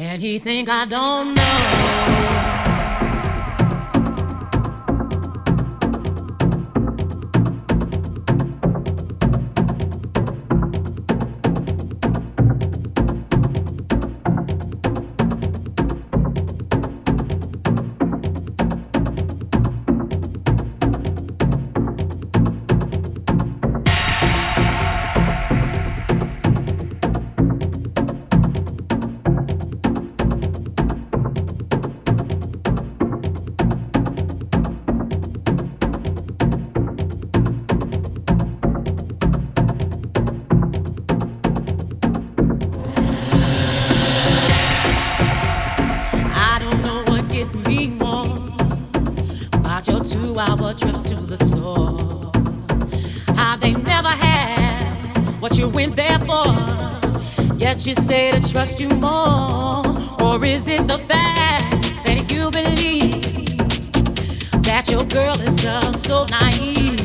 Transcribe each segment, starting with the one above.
And he think I don't know. Gets me more about your two-hour trips to the store. How they never had what you went there for. Yet you say to trust you more, or is it the fact that you believe that your girl is just so naive?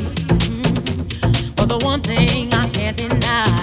Hmm. But the one thing I can't deny.